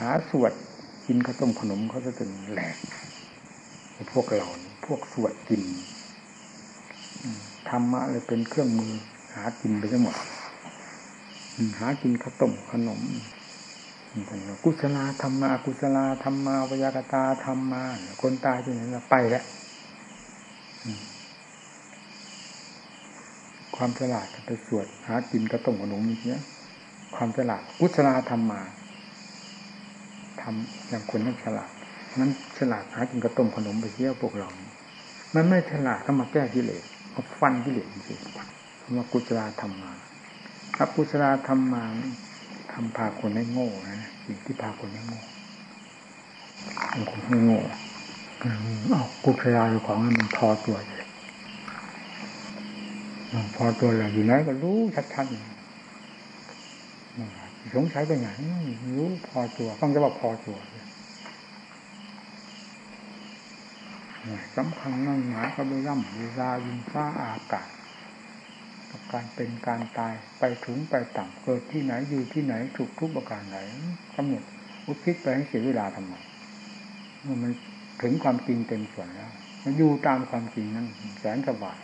หาสวดกินข้าวต้มขนมเขาจะตึงแหลกพวกเราพวกสวดกินธรรมะเลยเป็นเครื่องมือ หากินไปทั้งหมดหากินข้าวต้มขนมกุศลธรรมากุศลธรรมาวิยากตาธรรมาคนตายที่ไหนไปแล้วความฉลาดไปสวด หากินกระต้มขนมเนี้ย ความฉลาดกุศลธรรมา ทำอย่างคนนั้นฉลาดนั้นฉลาดหากินกระต้มขนมไปเที่ยวพวกเรา มันไม่ฉลาดก็มาแก้กิเลสมาฟันกิเลสจริงๆคำว่ากุศลธรรมมาครับกุศลธรรมมาทำพาคนให้โง่นะสิ่งที่พาคนให้โง่คนให้โง่เอากุศลาของมันพอตัวเลยพอตัวอะไรอยู่ไหนก็รู้ชัดๆ สงสัยไปไหนรู้พอตัวต้องจะว่าพอตัวสำคัญนั่งหมายก็ไปร่ำเวลายินฟ้าอากาศกับการเป็นการตายไปถึงไปต่ำเกิดที่ไหนอยู่ที่ไหนถูกทุกประการไหนกำหนดอุทิศไปให้เสียเวลาทำไมมันถึงความจริงเต็มส่วนแล้วมันอยู่ตามความจริงนั้นแสนสบาย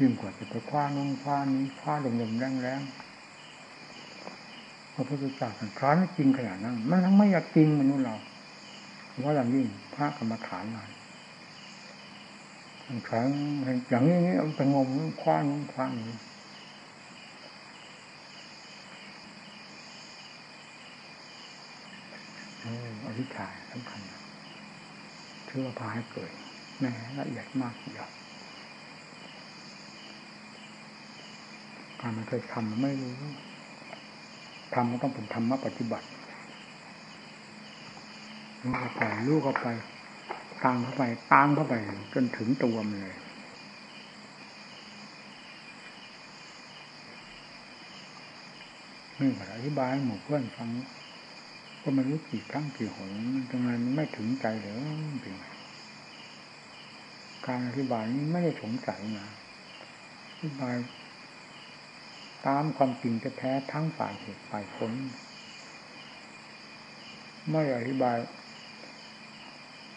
ยิ่งกว่าจะไปคว้าน้องคว้านี้คว้าลมๆแรง พระพุทธเจ้าท่านคว้าไม่จริงขนาดนั้น มันทั้งไม่อยากจริงมนุษย์เราเพราะอย่างยิ่งพระกรรมฐานมาครั้งอย่างนี้เอาไปงมคว้างคว้านี้อธิษฐานสำคัญเชื่อพาให้เกิดแม่ละเอียดมากเดียวการมันเคยทำไม่รู้ ทำมันต้องเป็นธรรมะปฏิบัติลูกเข้าไปลูกเข้าไปตามเข้าไปตามเข้าไป จนถึงตัวมันเลยนี่อธิบายหมู่เพื่อนฟังก็ไม่รู้กี่ครั้งกี่หนตรงนั้นไม่ถึงใจเลยเป็นการอธิบายนี้ไม่ได้สงสัยนะอธิบาย ตามความจริงแท้ทั้งฝ่ายเหตุฝ่ายผลไม่อธิบาย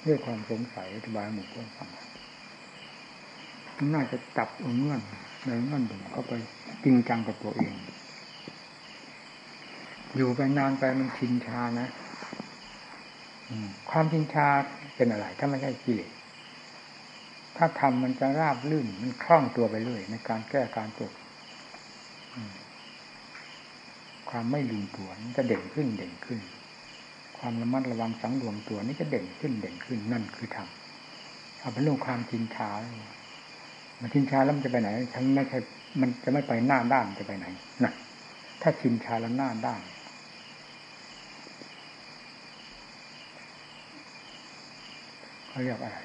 ด้วยความสงสัยอธิบายหมู่เพื่อนฟังน่าจะจับเงื่อนในเงื่อนดึงเข้าไปจริงจังกับตัวเอง อยู่ไปนานไปมันชินชานะความชินชาเป็นอะไร ถ้าไม่ใช่กิเลสถ้าทำมันจะราบลื่น มันคล่องตัวไปเรื่อยในการแก้การตก ความไม่ลืมตัวนี้จะเด่นขึ้นเด่นขึ้น ความระมัดระวังสังรวมตัวนี้จะเด่นขึ้นเด่นขึ้นนั่นคือธรรมเอาเป็นเรื่องความจินชามันชินชาแล้วมันจะไปไหนฉันไม่ใช่มันจะไม่ไปหน้าด้านจะไปไหนนะถ้าชินชาแล้วหน้าด้านเขาเรียกอะไร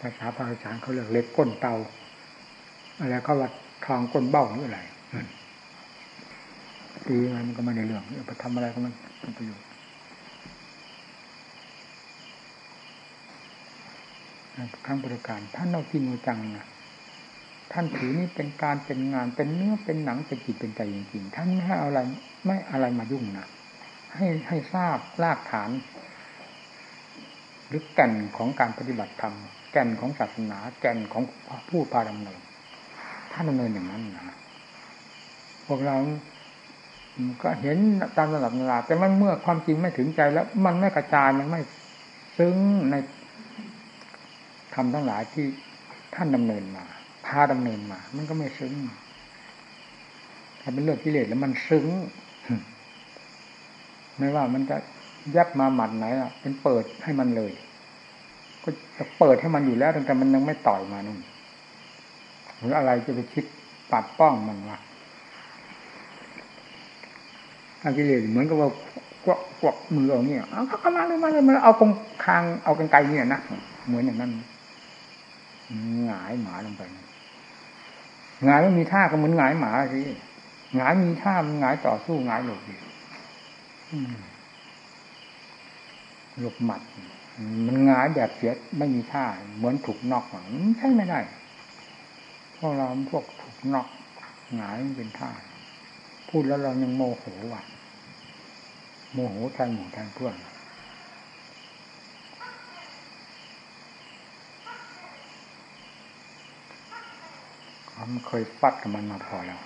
ภาษาภาษาเขาเรียกเล็กก้นเตาอะไรเขาว่าทองก้นเบ้าหรืออะไร ตีมันก็ไม่ในเรื่องไปทำอะไรก็มันเป็นประโยชน์ครั้งบริการท่านเอาจริงจังนะท่านถือนี่เป็นการเป็นงานเป็นเนื้อเป็นหนังเป็นจิตเป็นใจจริงๆท่านไม่ให้อะไรไม่อะไรมายุ่งนะให้ให้ทราบรากฐานหรือแก่นของการปฏิบัติธรรมแก่นของศาสนา แก่นของผู้พาดำเนินท่านดำเนินอย่างนั้นนะพวกเรา ก็เห็นตามระดับเวลาแต่มันเมื่อความจริงไม่ถึงใจแล้ว มันไม่กระจายมันไม่ซึ้งในทำทั้งหลายที่ท่านดำเนินมาพาดำเนินมา มันก็ไม่ซึ้งถ้าเป็นเรื่องกิเลสแล้วมันซึ้งไม่ว่ามันจะยับมาหมัดไหนอะเป็นเปิดให้มันเลย ก็จะเปิดให้มันอยู่แล้วแต่มันยังไม่ต่อยมานู่นหรืออะไรจะไปคิดปัดป้องมันวะ อากิเลสเหมือนกับว่ากวักกวักมือเอาเนี่ยเอาเข้ามาเลยมาเลยมาเอากงคางเอากันไกลเนี่ยนะเหมือนอย่างนั้นหงายหมาลงไปหงายไม่มีท่าก็เหมือนหงายหมาสิหงายมีท่ามันหงายต่อสู้หงายหลบดิหลบหมัด มันหงายแบบเสียไม่มีท่า เหมือนถูกนอกใช่ไม่ได้พวกเราพวกถูกนอกหงายเป็นท่า พูดแล้วเรายังโมโหว่ะ โมโหแทนหมู่แทนเพื่อนผมเคยฟัดกับมันมาพอแล้ว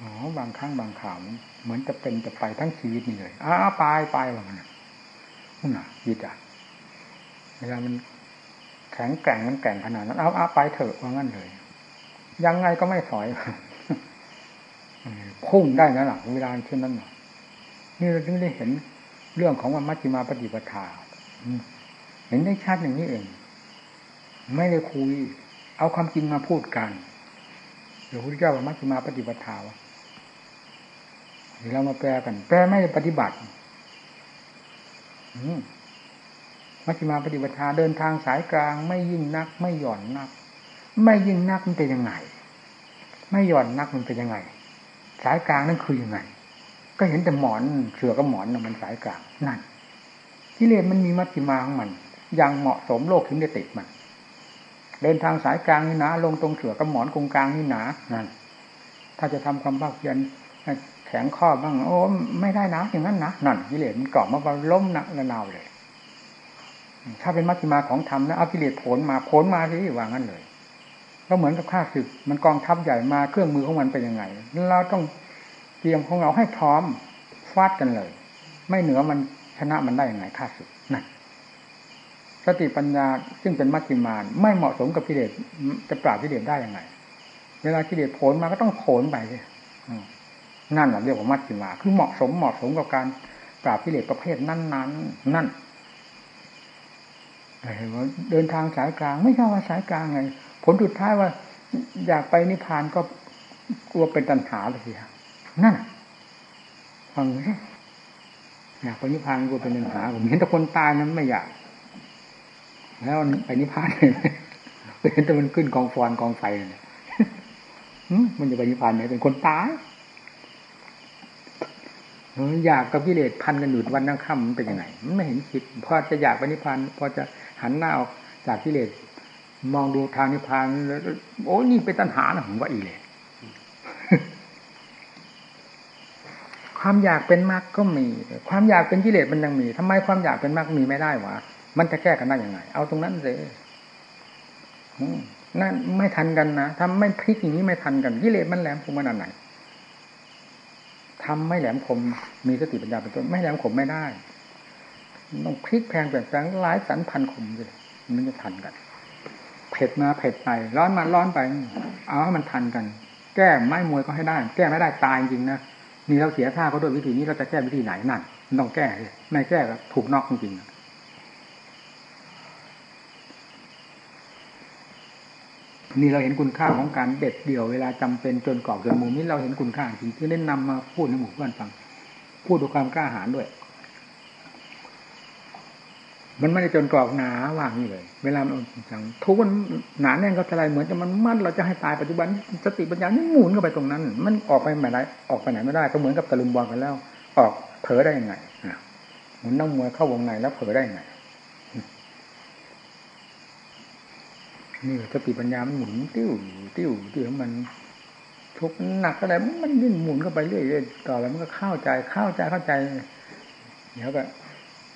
อ๋อบางครั้งบางข่าวเหมือนจะเป็นจะไปทั้งชีวิตนี่เลยอ้าไปไปว่ามันนั่นน่ะยิดอะเวลามันแข็งแกร่งมันแกร่งขนาดนั้นเอาเอาไปเถอะว่างั้นเลย ยังไงก็ไม่ถอย พุ่งได้นะหลังเวลาเช่นนั้นนี่เราถึงได้เห็นเรื่องของวันมัชฌิมาปฏิปทาเห็นได้ชัดอย่างนี้เอง ไม่ได้คุย เอาความจริงมาพูดกันเดี๋ยวพระเจ้าว่ามัชฌิมาปฏิปทาวะเรามาแปลกัน แปลไม่ได้ปฏิบัติมัชฌิมาปฏิปทาเดินทางสายกลาง ไม่ยิ่งนัก ไม่หย่อนนัก ไม่ยิ่งนักมันเป็นยังไง ไม่หย่อนนักมันเป็นยังไง สายกลางนั่นคือยังไง ก็เห็นแต่หมอนเสือกับหมอนมันสายกลางนั่นกิเลสมันมีมัชฌิมาของมันอย่างเหมาะสมโลกถึงได้ติดมัน เดินทางสายกลางนี่นะลงตรงเสือกับหมอนกงกลางนี่หนานั่นถ้าจะทำความภาคเพียรแข็งข้อบ้าง โอ้ไม่ได้นะอย่างนั้นนะนั่นกิเลสมันเกาะมาล้มนักระนาวเลย ถ้าเป็นมัชฌิมาของธรรมนะเอากิเลสผลมาผลมาที่ว่างั้นเลย ก็เหมือนกับข้าศึกมันกองทัพใหญ่มาเครื่องมือของมันเป็นยังไง เราต้องเตรียมของเราให้พร้อมฟาดกันเลย ไม่เหนือมันชนะมันได้ยังไงข้าศึกนั่นสติปัญญาซึ่งเป็นมัชฌิมาน ไม่เหมาะสมกับกิเลสจะปราบกิเลสได้ยังไง เวลากิเลสผลมาก็ต้องโผล่ไปเลยนั่นแหละเรียกว่ามัชฌิมา คือเหมาะสมเหมาะสมกับการปราบกิเลสประเภทนั้นนั้นนั่นเดินทางสายกลาง ไม่ใช่ว่าสายกลางไง ผลสุดท้ายว่า อยากไปนิพพานก็กลัวเป็นตัณหาเลยทีนั่นฟังไหมอยากไปนิพพานกลัวเป็นตัณหาผมเห็นแต่คนตายนั้นไม่อยาก แล้วไปนิพพานเลยเห็นแต่มันขึ้นกองฟอนกองไฟเนี่ยมันจะไปนิพพานไหนเป็นคนตายอยากกับกิเลสพันกันอยู่วันนั่งค่ำมันเป็นยังไงมันไม่เห็นคิดพอจะอยากไปนิพพานพอจะหันหน้าออกจากกิเลส มองดูทางนิพพานแล้วโอ้นี่เป็นตัณหานะผมว่าอีเลยความอยากเป็นมรรคก็มี ความอยากเป็นกิเลสมันยังมีทำไมความอยากเป็นมรรคมีไม่ได้วะมันจะแก้กันได้ยังไง เอาตรงนั้นเลยนั่นไม่ทันกันนะถ้าไม่พลิกอย่างนี้ไม่ทันกันกิเลสมันแหลมคมขนาดไหนทำไม่แหลมคมมีสติปัญญาเป็นต้นไม่แหลมคมไม่ได้ต้องพลิกแพงเปลี่ยนแปลงหลายสันพันคมเลยมันจะทันกัน เผ็ดมาเผ็ดไป ร้อนมาร้อนไป เอาให้มันทันกัน แก้ไม้มวยก็ให้ได้ แก้ไม่ได้ตายจริงนะนี่เราเสียท่าเขาด้วยวิธีนี้เราจะแก้วิธีไหนนั่นต้องแก้ไม่แก้ก็ถูกนอกจริงนี่เราเห็นคุณค่าของการเด็ดเดี่ยวเวลาจำเป็นจนกรอบจนมุมนี้เราเห็นคุณค่าจริงที่ได้นำมาพูดให้หมู่เพื่อนฟัง พูดด้วยความกล้าหาญด้วย มันไม่ได้จนกรอบหนาว่างนี่เลย เวลามันจังทุกมันหนาแน่นก็อะไรเหมือนจะมันมั่นเราจะให้ตายปัจจุบันสติปัญญานี่หมุนเข้าไปตรงนั้น มันออกไปไหนได้ออกไปไหนไม่ได้ ก็เหมือนกับตะลุมบอลกันแล้ว ออกเผลอได้ยังไงหมุนน้องมวยเข้าวงในแล้วเผลอได้ยังไงนี่สติปัญญามันหมุนติ้วติ้วติ้วมันทุกหนักอะไรมันยิ่งหมุนเข้าไปเรื่อยๆต่อแล้วมันก็เข้าใจเข้าใจเข้าใจเดี๋ยวก็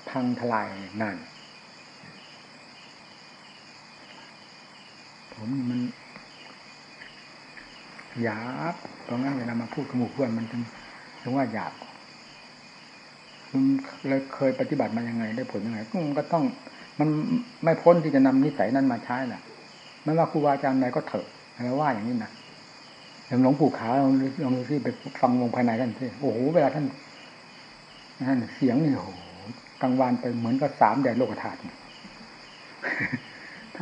พังทลายนั่น ผมมันหยาบตรงนั้นเวลามาพูดกับหมู่เพื่อนมันจึงถึงว่าหยาบมันเลยเคยปฏิบัติมายังไง ได้ผลยังไงก็ต้อง มันไม่พ้นที่จะนำนิสัยนั้นมาใช้แหละไม่ว่าครูบาอาจารย์ไหนก็เถอะอะไรว่าอย่างนี้นะอย่างหลวงปู่ขาวลองลองดูที่ไปฟังวงภายในท่านที่โอ้โหเวลาท่านท่านเสียงนี่โอ้โหกลางวันไปเหมือนกับสามแดดโลกธาตุ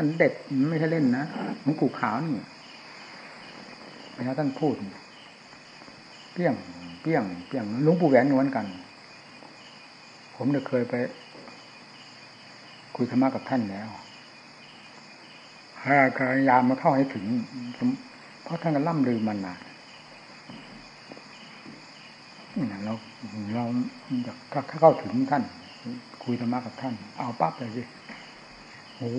ท่านเด็ดไม่ใช่เล่นนะหลวงปู่ขาวนี่เวลาท่านพูดเปี้ยงเปี้ยงเปี้ยงหลวงปู่แหวนเหมือนกัน ผมได้เคยไป คุยธรรมะกับท่านแล้วพยายามมาเข้าให้ถึงเพราะท่านก็ล่ำลือมานานเราเราถ้าเข้าถึงท่าน คุยธรรมะกับท่าน เอาปั๊บเลยสิโอ้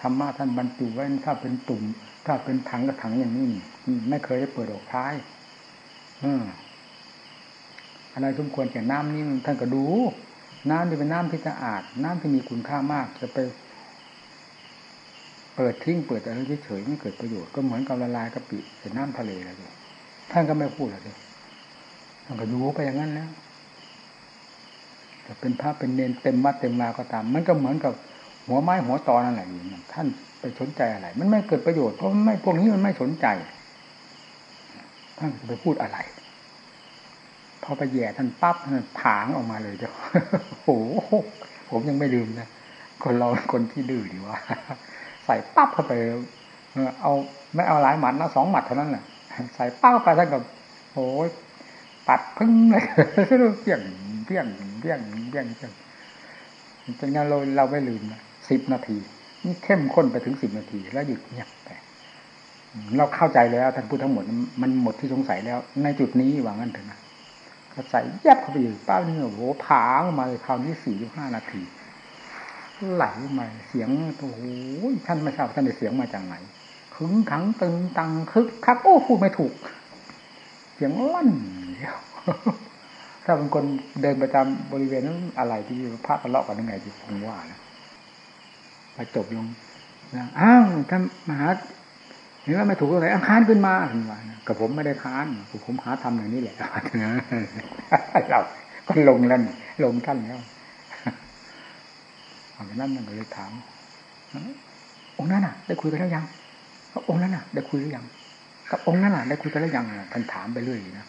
ธรรมะท่านบรรจุไว้ถ้าเป็นตุ่ม ถ้าเป็นถังกับถังอย่างนี้ไม่เคยได้เปิดออกท้ายอออะไรสมควรแก่น้ำนี่ท่านก็ดู น้ำที่เป็นน้ำที่สะอาด น้ำที่มีคุณค่ามาก จะไป เปิดทิ้งเปิดอะไรเฉยๆไม่เกิดประโยชน์ก็เหมือนกับละลายกะปิใส่น้ำทะเลเลยท่านก็ไม่พูดเลยท่านก็ดูไปอย่างนั้นแล้วจะเป็นพระเป็นเนนเต็มวัดเต็มลาก็ตาม มันก็เหมือนกับ หัวไม้หัวตอนั่นแหละอยู่ท่านไปสนใจอะไร มันไม่เกิดประโยชน์เพราะไม่พวกนี้มันไม่สนใจท่านจะไปพูดอะไร พอไปแย่ท่านปั๊บท่านผางออกมาเลยเจ้าโอ้โหผมยังไม่ลืมนะคนเราคนที่ดื้อดีว่า ใส่ปั๊บเข้าไปเอาไม่เอาหลายหมัดนะสองหมัดเท่านั้นแหละใส่ปั๊บไปท่านกับโอ้ยปัดพึ่งเลยเพี้ยงเพี้ยงเพี้ยงเพี้ยงเพี้ยงเป็นงานเราเราไม่ลืมนะ สิบนาที นี่เข้มข้นไปถึงสิบนาที แล้วหยุดเงียบไปเราเข้าใจแล้วท่านพูดทั้งหมดมันหมดที่สงสัยแล้ว ในจุดนี้ว่างั้นเถอะนะก็ใส่แยบเข้าไปอยู่ป้าเนี่โอ้โหผางมาเลยคราวนี้สี่ห้านาทีไหลมาเสียงโอ้โหท่านไม่ทราบท่านได้เสียงมาจากไหนขึงขังตึงตังคึกคักโอ้พูดไม่ถูก เสียงลั่นเดียวถ้าเป็นคนเดินไปตามบริเวณนั้นอะไรที่พระทะเลาะกันยังไงที่ผมว่านะ ไปจบลงอ้าวท่านมหาเห็นว่าไม่ถูกตรงไหนอ้าค้านขึ้นมาถึงว่ากับผมไม่ได้ค้านผมหาทำอย่างนี้แหละนะเราก็ลงแล้วลงท่านแล้วเอานั้นนั่นก็เลยถามองค์นั้นน่ะ ได้คุยกันแล้วยังองค์นั้นน่ะ ได้คุยหรือยังกับองค์นั้นน่ะ ได้คุยกันแล้วยังท่านถามไปเรื่อยนะ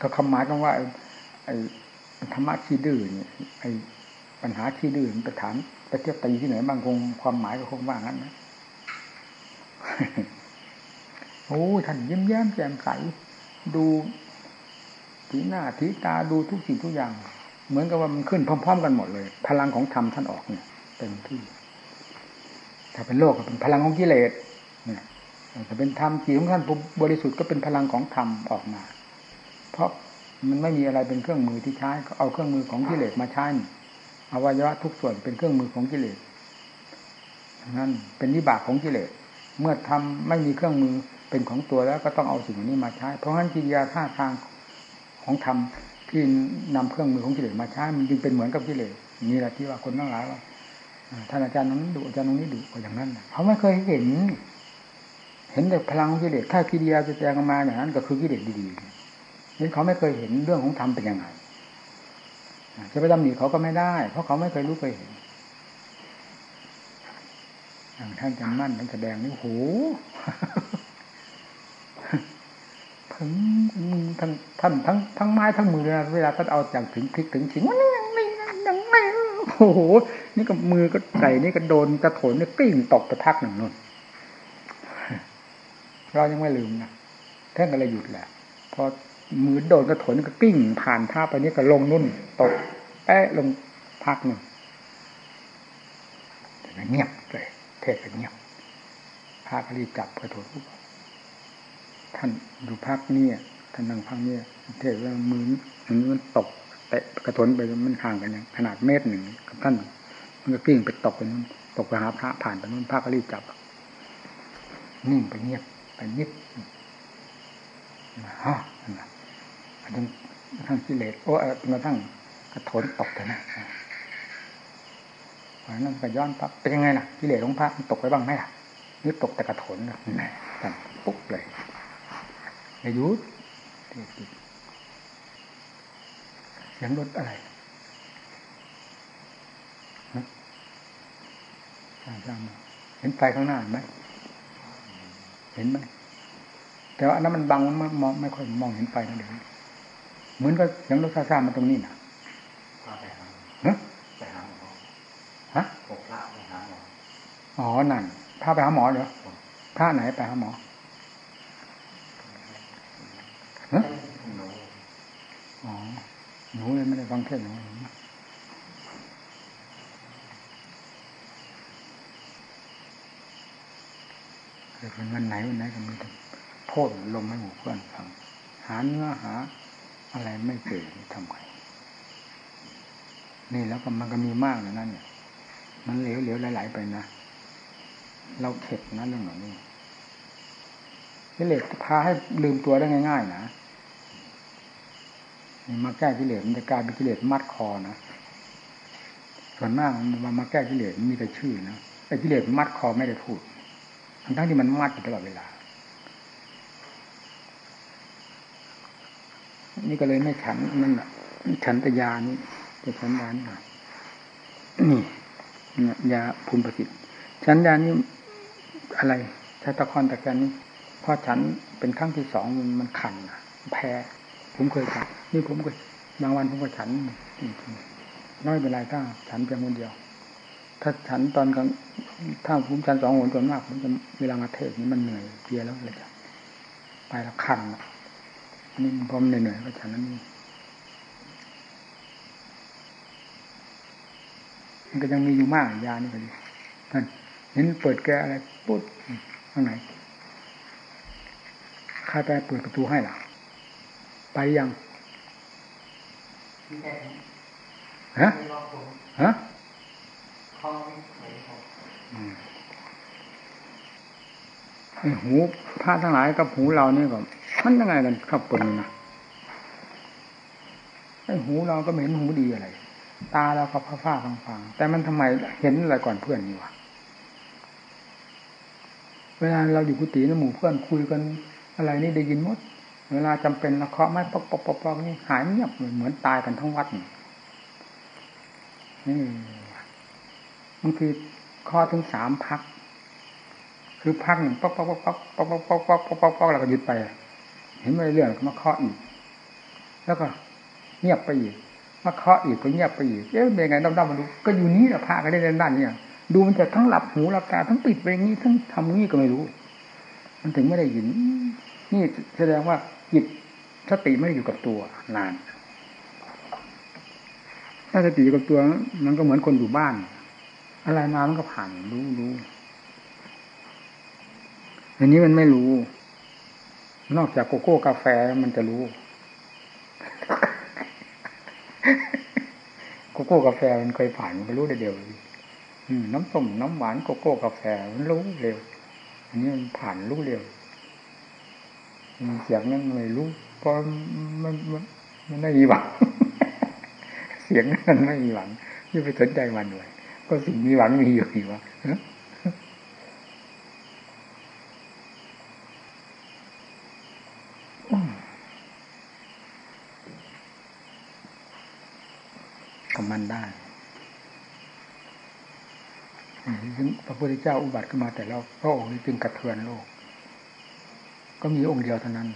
ก็คำหมายกันว่าไอ้ธรรมะขี้ดื้อเนี่ยไอ้ ปัญหาขี้ดื้อไปถามไปเทียบตีที่ไหนบางคงความหมายก็คงว่างั้นนะโอ้ท่านยิ้มแย้มแจ่มใส ดูทีหน้าทีตาดูทุกสิ่งทุกอย่าง เหมือนกับว่ามันขึ้นพร้อม ๆ กันหมดเลย พลังของธรรมท่านออกเนี่ยเต็มที่ ถ้าเป็นโลกก็เป็นพลังของกิเลสเนี่ยถ้าเป็นธรรมจิตของท่านบริสุทธิ์ก็เป็นพลังของธรรมออกมา เพราะมันไม่มีอะไรเป็นเครื่องมือที่ใช้ก็เอาเครื่องมือของกิเลสมาใช้ อวัยวะทุกส่วนเป็นเครื่องมือของกิเลสนั่นเป็นนิบากของกิเลสเมื่อทำไม่มีเครื่องมือเป็นของตัวแล้วก็ต้องเอาสิ่งนี้มาใช้ เพราะฉะนั้นกิริยาท่าทางของธรรมที่นำเครื่องมือของกิเลสมาใช้มันจึงเป็นเหมือนกับกิเลสนี่แหละที่ว่าคนทั้งหลายว่าท่านอาจารย์นั้นดุอาจารย์นี้ดุก็อย่างนั้นเขาไม่เคยเห็น เห็นแต่พลังกิเลสถ้ากิริยาจะแสดงมาอย่างนั้น ก็คือกิเลสดีๆนี่เขาไม่เคยเห็นเรื่องของธรรมเป็นยังไง จะไปดำหนิเขาก็ไม่ได้ เพราะเขาไม่เคยรู้เคยเห็นอย่างท่านจำมั่นท่านแสดงนี่โหถึงท่านท่านทั้งทั้งไม้ทั้งมือเวลาท่านเอาจากถึงพลิกถึงฉิงว่านี่ยังไม่ยังไม่โอ้โหนี่ก็มือก็ใส่นี่ก็โดนกระโถนนี่กลิ้งตกไปพักหนึ่งนู่นเรายังไม่ลืมนะท่านก็เลยหยุดแหละพอ มือโดนกระถนก็กิ้งผ่านท่าไปนี่ก็ลงนุ่นตกแอะลงพักหนึ่งเงียบเลยเทศเงียบพระก็รีบจับกระถนท่านอยู่พักนี่ท่านนั่งพักนี่เทศว่ามือมันมันตกเตะกระถนไปมันห่างกันอย่างขนาดเมตรหนึ่งกับท่านมันก็กิ้งไปตกไปนู้นตกไปหาพระผ่านไปนู้นพระก็รีบจับนิ่งไปเงียบไปนิดฮะ นะทั้งทั้งกิเลสโอ้มาทั้งกระถนตกเลยนะเพราะนั้นก็ย้อนปั๊บเป็นยังไงล่ะกิเลสของพระมันตกไปบ้างไหมล่ะนึกตกแต่กระถนนะแหมปุ๊บเลยอายุเสียงรถอะไรเห็นไฟข้างหน้าไหมเห็นไหมแต่ว่าอันนั้นมันบังมันมองไม่ค่อยมองเห็นไฟนั่นเอง เหมือนกับเสียงรถซาซามาตรงนี้นะฮะไปหาหมอฮะพระไปหาหมออ๋อนั่นพาไปหาหมอเหรอพระไหนไปหาหมอฮะอ๋อหนูเลยไม่ได้ฟังเทศน์หนูแต่เป็นวันไหนวันไหนก็มีแต่โทษลงให้หมู่เพื่อนฟัง หาเนื้อหา อะไรไม่เจอทำไงนี่แล้วก็มันก็มีมากนะนั่นเนี่ย มันเหลวเหลวไหลๆไปนะ เราเข็ดนะเรื่องเหล่านี้กิเลสพาให้ลืมตัวได้ง่าย ๆ นะมาแก้กิเลสมันจะกลายเป็นกิเลสมัดคอนะส่วนมากมันมาแก้กิเลสมีแต่ชื่อนะไอ้กิเลสมัดคอไม่ได้พูดทั้งทั้งที่มันมัดอยู่ตลอดเวลา นี่ก็เลยไม่ฉันนั่นแหละฉันตยานี่จะฉันยานี่นี่ยาภูมิประสิทธิ์ฉันยานี่อะไรช้ตะคอนตะแกนนี่พอฉันเป็นครั้งที่สองมันขันแพ้ ผมเคยฉันนี่ผมก็บางวันผมก็ฉันน้อยเป็นไรถ้าฉันเพียงคนเดียว ถ้าฉันตอนกลางถ้าผมฉันสองหนส่วนมากผมจะเวลามาเทศนี่มันเหนื่อยเพียแล้วเลยจ้ะไปแล้วคัน นี่พอมเหนื่อยๆก็ฉันนั้นนี่มันก็ยังมีอยู่มากยานี่ก็ดีท่านเห็นเปิดแกอะไรปุ๊บข้างไหนใครไปเปิดประตูให้ล่ะไปยังฮะฮะไอ้หูพระทั้งหลายกับหูเราเนี่ยก็ มันยังไงกันครับปนนะไอ้หูเราก็ไม่เห็นหูดีอะไร ตาเราก็ฟ้าฟ้าฟังๆแต่มันทำไมเห็นอะไรก่อนเพื่อนนี่วะเวลาเราอยู่กุฏินหมู่เพื่อนคุยกันอะไรนี่ได้ยินหมด เวลาจำเป็นเราเคาะไม้ปอกปอกปอกปอกนี่หายเงียบเหมือนตายกันทั้งวัดนี่มันคือข้อถึงสามพัก คือพักหนึ่งป๊อกป๊อกป๊อกป๊อกป๊อกป๊อกป๊อกป๊อกปอกปอกแล้วก็หยุดไป ห็นไม่เรื่องมาเคาะอีก แล้วก็เงียบไปอีกมาเคาะอีกก็เงียบไปอีกเอ๊ะเป็นไงด้อมๆมาดูก็อยู่นี้แหละพระก็ได้เล่นด้านเนี่ยดูมันจะทั้งหลับหูหลับตาทั้งปิดไปอย่างนี้ทั้งทำงี้ก็ไม่รู้ มันถึงไม่ได้ยิน นี่แสดงว่าจิตสติไม่ได้อยู่กับตัวนาน ถ้าสติอยู่กับตัว มันก็เหมือนคนอยู่บ้าน อะไรมามันก็ผ่านรู้รู้อันนี้มันไม่รู้ นอกจากโกโก้กาแฟมันจะรู้ โกโก้กาแฟมันเคยผ่านมันรู้ได้เดียวน้ำส้มน้ำหวานโกโก้กาแฟมันรู้เร็ว อันนี้มันผ่านรู้เร็วเสียงนั้นไม่รู้เพราะมันมันมันไม่มีหวังเสียงนั้นไม่มีหวังที่ไปสนใจมันด้วยก็สิ่งมีหวังมีอยู่อยู่วะกับมันได้พ ระพุทธเจ้าอุบัติขึ้นมาแต่แล้วพระองค์นี้จึงกระเทือนโลก ก็มีองค์เดียวเท่านั้น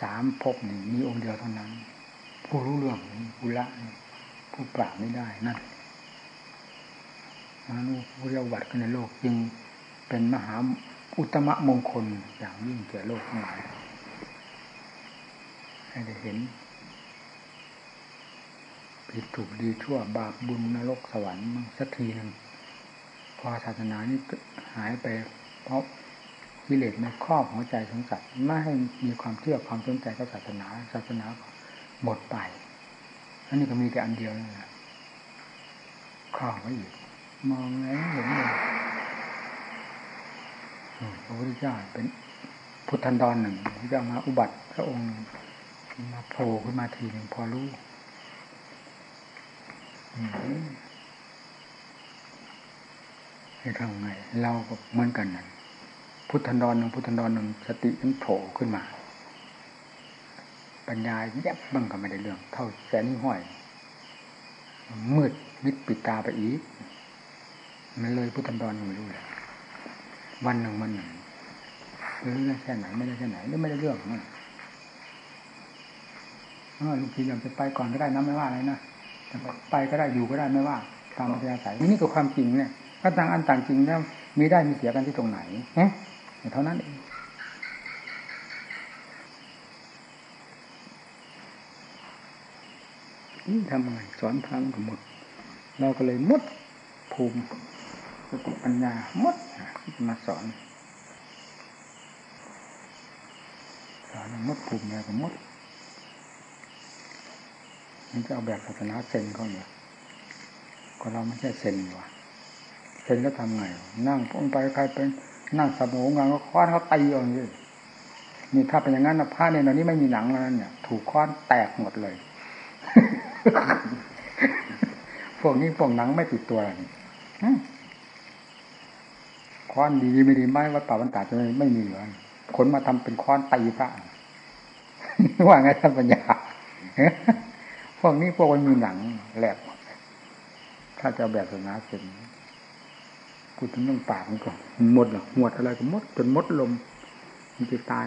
สามภพนี่มีองค์เดียวเท่านั้น ผู้รู้เรื่องผู้ละผู้ปราบไม่ได้นั่นนั้นพระเจ้าอุบัติขึ้นในโลกจึงเป็นมหาอุตมะมงคลอย่างยิ่งแก่โลกทั้งหลายให้ได้เห็นผิดถูกดีชั่วบาปบุญนรกสวรรค์มั่งสักทีหนึ่ง อศาสนานี้หายไป เพราะกิเลสมันครอบหัวใจสงสัยไม่ให้มีความเชื่อความสนใจกับศาสนาศาสนาหมดไป อันนี้ก็มีแต่อันเดียวนะครอบไว้อีกมองไงเห็นเลยพระพุทธเจ้าเป็นพุทธันดรหนึ่งที่จะมาอุบัติพระองค์มาโผล่ขึ้นมาทีหนึ่งพอรู้ ให้ทำไง เราก็เหมือนกันนั่นพุทธันดรหนึ่งพุทธันดรหนึ่งสติมันโผล่ขึ้นมา ปัญญาแยบบ้างก็ไม่ได้เรื่อง เท่าแสนห้อย มืดมิดปิดตาไปอีก มันเลยพุทธันดรไม่รู้เลยวันหนึ่งวันหนึ่งเออได้แค่ไหนไม่ได้แค่ไหนหรือไม่ได้เรื่องนั่นลูกทีเราจะไปก่อนก็ได้นะไม่ว่าอะไรนะไปก็ได้อยู่ก็ได้ไม่ว่า ตามอัธยาศัยนี่ก็ความจริงเนี่ย ถ้าต่างอันต่างจริงแล้ว มีได้มีเสียกันที่ตรงไหนฮะเท่านั้นเองนี่ทำไงสอนทางก็หมด เราก็เลยมดภูมิสติปัญญามดมาสอนสอนมดภูมิอะไรก็มดมันจะเอาแบบศาสนาเซนเขาเนี่ยก็เราไม่ใช่เซนว่ะ เห็นแล้วทำไง นั่งพ้นไปใครเป็นนั่งสมองงานก็คว้านเขาตีเอาอย่างนี้นี่ถ้าเป็นอย่างนั้นนะผ้าในตอนนี้ไม่มีหนังแล้วเนี่ย ถูกค้อนแตกหมดเลย พวกนี้พวกหนังไม่ติดตัวนี่ค้อนดีไม่ดีไม่ว่าป่าวันตาจะไม่มีเหลือขนมาทำเป็นค้อนตีพระว่าไงท่านปัญญาพวกนี้พวกมันมีหนังแหลกถ้าจะแบบศาสนาเสร็จ พูดถึงเรื่องปากมันก็หมดหรอหมดอะไรก็หมดจนหมดลมมันจะตาย